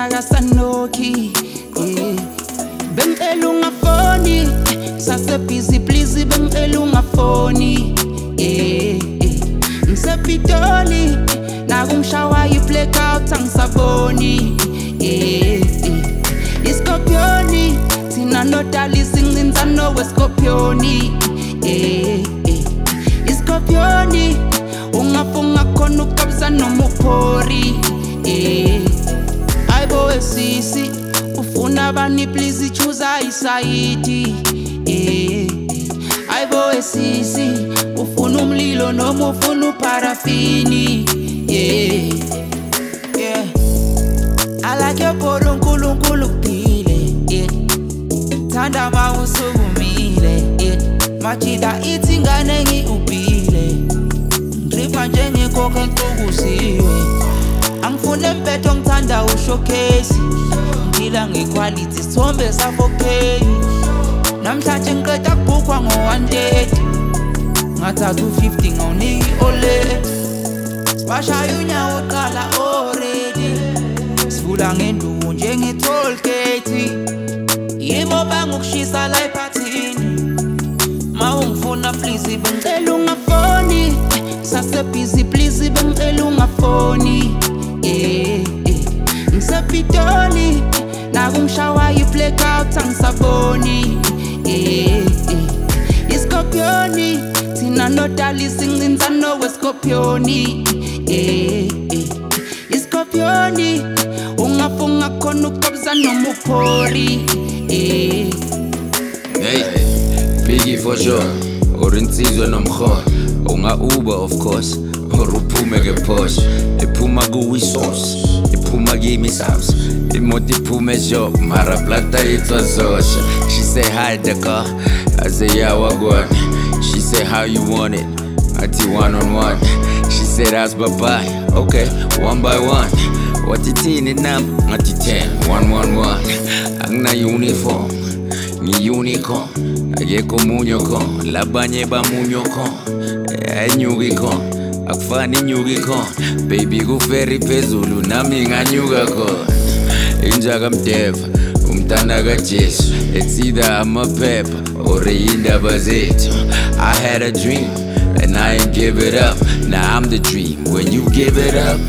ngakasanoki eh. bengicela ungafoni sasebhizi please bengicela ungafoni eh, eh. ngisepitoli nakungishawa i-blackout angisaboni eh, eh. iskopioni thina nodalisa incinza nowesikopioni eh, eh. iskopioni ungafunga khona ukukabisa noma ayibo esisi ufuna bani please choose isayidi eh. ayibo esisi ufuna umlilo noma ufuna uparafini yeah. yeah. I like your polo nkulunkulu kuphile yeah. thanda ma usukumile yeah. majida ithi ngane ngiubhile ngidripa njengekhokha ngithanda ushowcase ngila ngequality sithombe safokheyi namhlanje ngiqeda kubhukhwa ngo-130 ngathatha u-50 ngawuniki olate sibashaya unyawo qala already. Sivula ngenduku njenge-tollgate yibo bangokushisa la ephathini. Ma ungifuna please bengicela ungafoni. Sasebhizi please bengicela ungafoni. Eh. Ngisepitoli nakungishawa i-blackout angisaboni eh, eh. iskopioni thina nodalisa incinza noweskopioni eh, eh. iskopioni ungafunga khona ukukabisa noma uphori eh. Hey, Biggie for sure. Or insizwe nomkhono. Unga Uber of course. uruphumeke phosha ephuma kuwisource ephuma kimi-subs imoto iphume sho mara plata she say hi daka aze yawakona she say how you want it? Athi one on one. She said as babayi okay one by one. Wathi thini nam ngathi ten one one one. Akuna-uniform Ni ngi-unicom akekho omunye okhona labanye bamunye eh, okhona ayinyuka ikhona akufani inyuki khona baby kuferi phezulu nami nganyuka khona. Injaka mdeva umntana kajesu it's either amaphepha or iy'ndaba zethu. I had a dream and i ain't give it up. Now i'm the dream. When you give it up